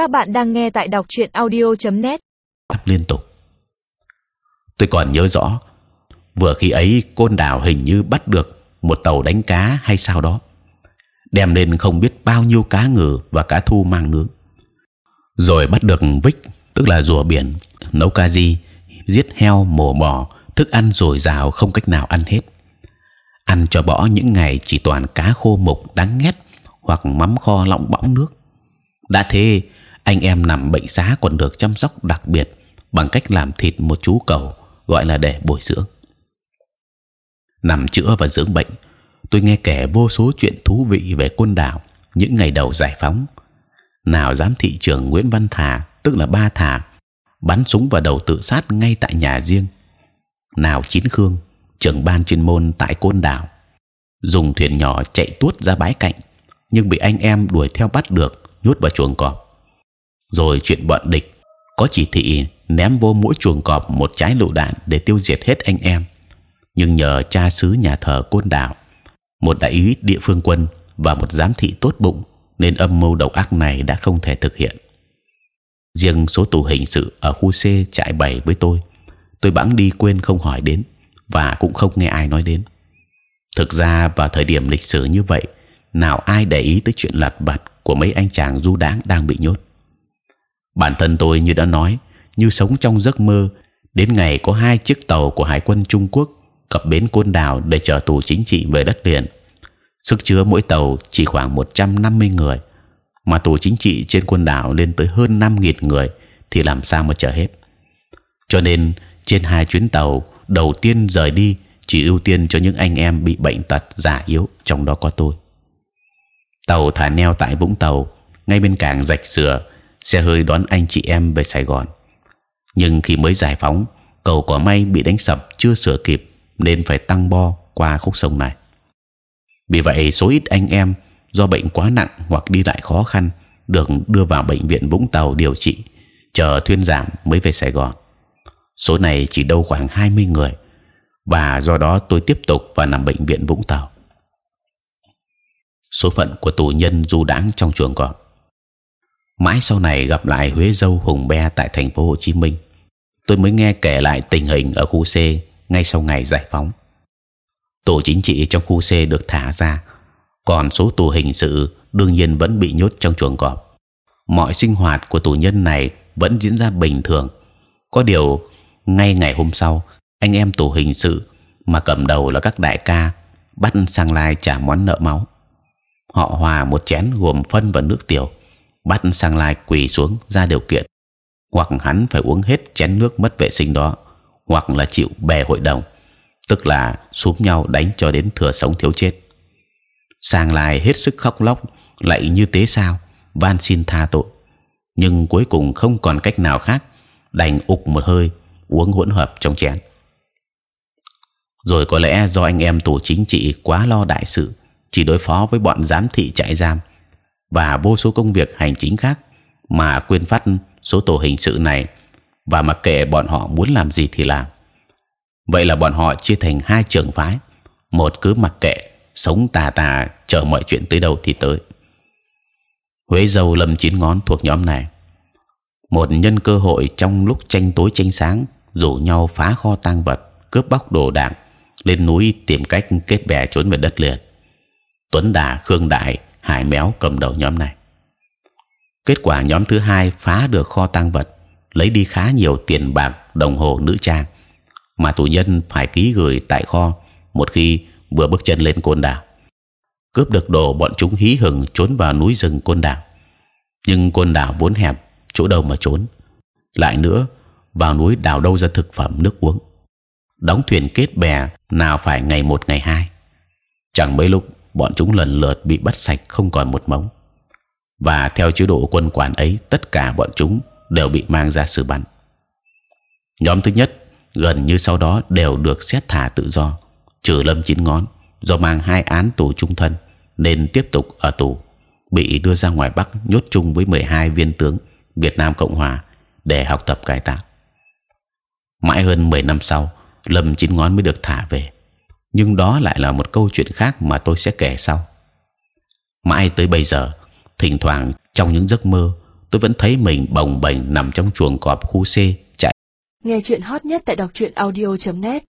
Các bạn đang nghe tại đọc truyện audio.net. liên tục. Tôi còn nhớ rõ, vừa khi ấy côn đảo hình như bắt được một tàu đánh cá hay sao đó, đem lên không biết bao nhiêu cá ngừ và cá thu mang nướng, rồi bắt được vích tức là rùa biển nấu ca di, giết heo mổ bò, thức ăn dồi dào không cách nào ăn hết. Ăn cho bỏ những ngày chỉ toàn cá khô mục đắng ghét hoặc mắm kho lọng bõng nước. đã thế anh em nằm bệnh xá còn được chăm sóc đặc biệt bằng cách làm thịt một chú cầu, gọi là để bồi dưỡng. Nằm chữa và dưỡng bệnh, tôi nghe kể vô số chuyện thú vị về quân đảo, những ngày đầu giải phóng. Nào giám thị trưởng Nguyễn Văn Thà, tức là ba Thà, bắn súng vào đầu tự sát ngay tại nhà riêng. Nào chín khương, trưởng ban chuyên môn tại côn đảo, dùng thuyền nhỏ chạy tuốt ra bãi cạnh, nhưng bị anh em đuổi theo bắt được, nhốt vào chuồng cọp rồi chuyện bọn địch. Có chỉ thị ném vô mỗi chuồng cọp một trái lựu đạn để tiêu diệt hết anh em. Nhưng nhờ cha xứ nhà thờ côn đảo, một đại úy địa phương quân và một giám thị tốt bụng, nên âm mưu độc ác này đã không thể thực hiện. Riêng số tù hình sự ở khu C trại 7 với tôi tôi bẵng đi quên không hỏi đến và cũng không nghe ai nói đến. Thực ra vào thời điểm lịch sử như vậy, nào ai để ý tới chuyện lặt vặt của mấy anh chàng du đãng đang bị nhốt bản thân tôi như đã nói, như sống trong giấc mơ, đến ngày có hai chiếc tàu của hải quân Trung Quốc cập bến côn đảo để chở tù chính trị về đất liền. Sức chứa mỗi tàu chỉ khoảng 150 người, mà tù chính trị trên côn đảo lên tới hơn 5.000 người thì làm sao mà chở hết. Cho nên, trên hai chuyến tàu, đầu tiên rời đi chỉ ưu tiên cho những anh em bị bệnh tật già yếu, trong đó có tôi. Tàu thả neo tại vũng tàu, ngay bên cảng rạch sửa xe hơi đón anh chị em về Sài Gòn. Nhưng khi mới giải phóng, cầu cỏ may bị đánh sập chưa sửa kịp nên phải tăng bo qua khúc sông này. Vì vậy, số ít anh em do bệnh quá nặng hoặc đi lại khó khăn được đưa vào bệnh viện Vũng Tàu điều trị, chờ thuyên giảm mới về Sài Gòn. Số này chỉ đâu khoảng 20 người và do đó tôi tiếp tục và nằm bệnh viện Vũng Tàu. Số phận của tù nhân du đãng trong chuồng cọp mãi sau này gặp lại Huế dâu Hùng Be tại thành phố Hồ Chí Minh, tôi mới nghe kể lại tình hình ở khu C ngay sau ngày giải phóng. Tổ chính trị trong khu C được thả ra, còn số tù hình sự đương nhiên vẫn bị nhốt trong chuồng cọp. Mọi sinh hoạt của tù nhân này vẫn diễn ra bình thường. Có điều ngay ngày hôm sau, anh em tù hình sự mà cầm đầu là các đại ca bắt sang lai trả món nợ máu. Họ hòa một chén gồm phân và nước tiểu bắt sang lai quỳ xuống ra điều kiện. Hoặc hắn phải uống hết chén nước mất vệ sinh đó, hoặc là chịu bè hội đồng, tức là xúm nhau đánh cho đến thừa sống thiếu chết. Sang lai hết sức khóc lóc lại như tế sao? Van xin tha tội. Nhưng cuối cùng không còn cách nào khác, đành ục một hơi, uống hỗn hợp trong chén. Rồi có lẽ do anh em tù chính trị quá lo đại sự, chỉ đối phó với bọn giám thị trại giam và vô số công việc hành chính khác mà quên phát số tổ hình sự này. Và mặc kệ bọn họ muốn làm gì thì làm. Vậy là bọn họ chia thành hai trường phái. Một cứ mặc kệ, sống tà tà, chờ mọi chuyện tới đâu thì tới. Huế dâu lâm chín ngón thuộc nhóm này. Một nhân cơ hội trong lúc tranh tối tranh sáng, rủ nhau phá kho tang vật, cướp bóc đồ đạc, lên núi tìm cách kết bè trốn về đất liền. Tuấn Đà, Khương Đại Hải Méo cầm đầu nhóm này. Kết quả nhóm thứ hai phá được kho tang vật, lấy đi khá nhiều tiền bạc, đồng hồ nữ trang mà tù nhân phải ký gửi tại kho một khi vừa bước chân lên côn đảo. Cướp được đồ bọn chúng hí hửng trốn vào núi rừng côn đảo. Nhưng côn đảo vốn hẹp, chỗ đâu mà trốn? Lại nữa, vào núi đào đâu ra thực phẩm nước uống? Đóng thuyền kết bè nào phải ngày một ngày hai? Chẳng mấy lúc bọn chúng lần lượt bị bắt sạch không còn một mống. Và theo chế độ quân quản ấy, tất cả bọn chúng đều bị mang ra xử bắn. Nhóm thứ nhất gần như sau đó đều được xét thả tự do, trừ lâm chín ngón do mang hai án tù trung thân nên tiếp tục ở tù, bị đưa ra ngoài bắc nhốt chung với 12 viên tướng Việt Nam Cộng Hòa để học tập cải tạo. Mãi hơn 10 năm sau, lâm chín ngón mới được thả về nhưng đó lại là một câu chuyện khác mà tôi sẽ kể sau. Mãi tới bây giờ, thỉnh thoảng trong những giấc mơ tôi vẫn thấy mình bồng bềnh nằm trong chuồng cọp khu C chạy Nghe chuyện hot nhất tại đọc truyện audio.net